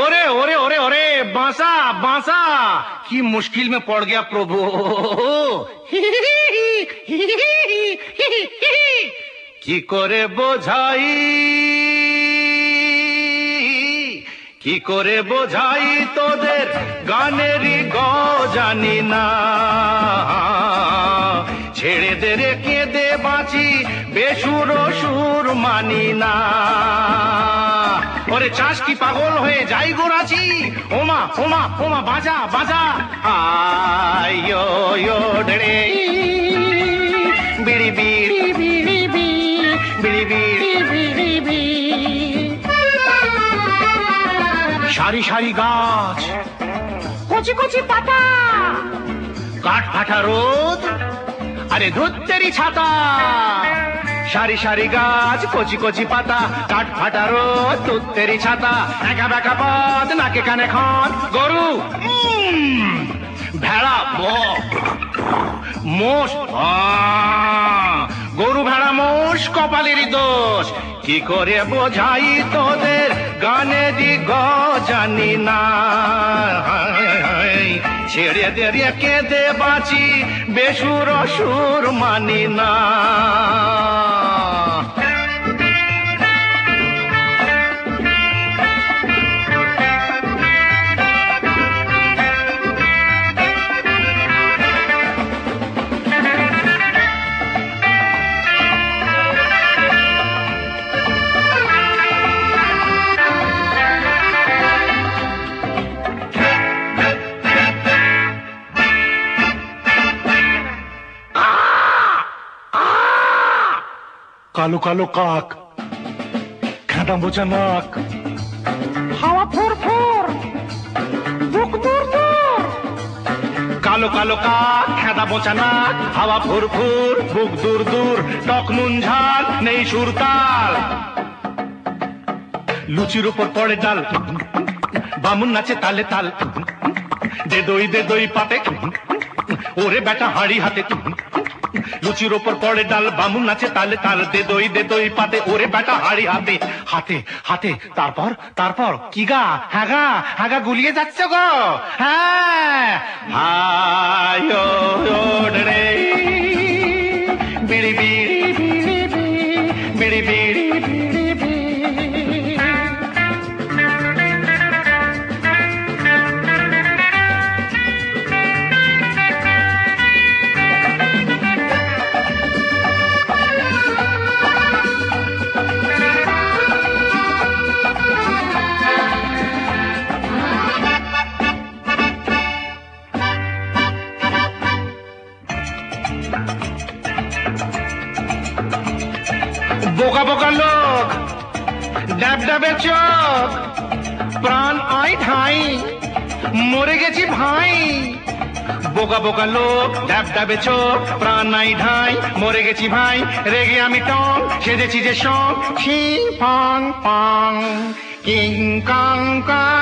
ওরে ওরে ওরে ওরে बांसा बांसा। কি মুশকিল মে পড় গিয়া প্রভু কি করে বোঝাই কি করে বোঝাই তোদের গানেরই গ জানি না ছেড়ে দে রে কেঁদে বাঁচি বেসুর সুর মানি না ওরে চাষ কি পাগল হয়ে যাই গোরাছি ওমা ওমা ওমা বাজা বাজা। আয়ো ইয়ো ডরে বিড়ি বিড়ি বিড়ি বিড়ি বিড়ি সারি সারি গাছ। কচি কচি পাতা। কাঠ ফাটা রোদ। আরে ধুত্তেরি ছাতা। সারি সারি গাছ, কচি কচি পাতা, কাঠ ফাটা রোদ ধুত্তেরি ছাতা, একা বেকা পথ নাকে কানে খন গরু ভেড়া মোষ গরু, ভেড়া, মোষ, কপালেরই দোষ। কি করে বোঝাই তোদের গানে দিগ, জানি না। ছেড়ে দেরিয়ে কেঁদে বাঁচি, বেসুর সুর মানি না। কালো কালো কাক খাঁটা বোঝা নাক। হাওয়া ফুর ফুর বুক দূর দূর। কালো কালো কাক খেদা বোচা নাক হাওয়া ফুর ফুর বুক দূর দূর। টক নুন ঝাল নেই সুর তাল। লুচির উপর পড়ে ডাল বামুন নাচে তালে তাল। দে দই দে দই পাতে ওরে বেটা হাড়ি হাতে। লুচির ওপর পড়ে ডাল, বামুন আছে তালে, তাল দে দই দে দই পাতে, ওরে বেটা হাড়ি হাতে। হাতে হাতে, তারপর তারপর, কি গা? হাগা গা হ্যাঁ গা গুলিয়ে যাচ্ছ গো? হ্যাঁ। হায় রে। বোকা বোকা লোক ডাব ডাবে চোখ, প্রাণ আই ঠাই মরে গেছি ভাই। বোকা বোকা লোক ডাব ডাবে চোখ, প্রাণ নাই ঢাই মরে গেছি ভাই। রেগে আমি টং, সেজেছি যে সব ছি ফং ফং কিং, কাং কাং।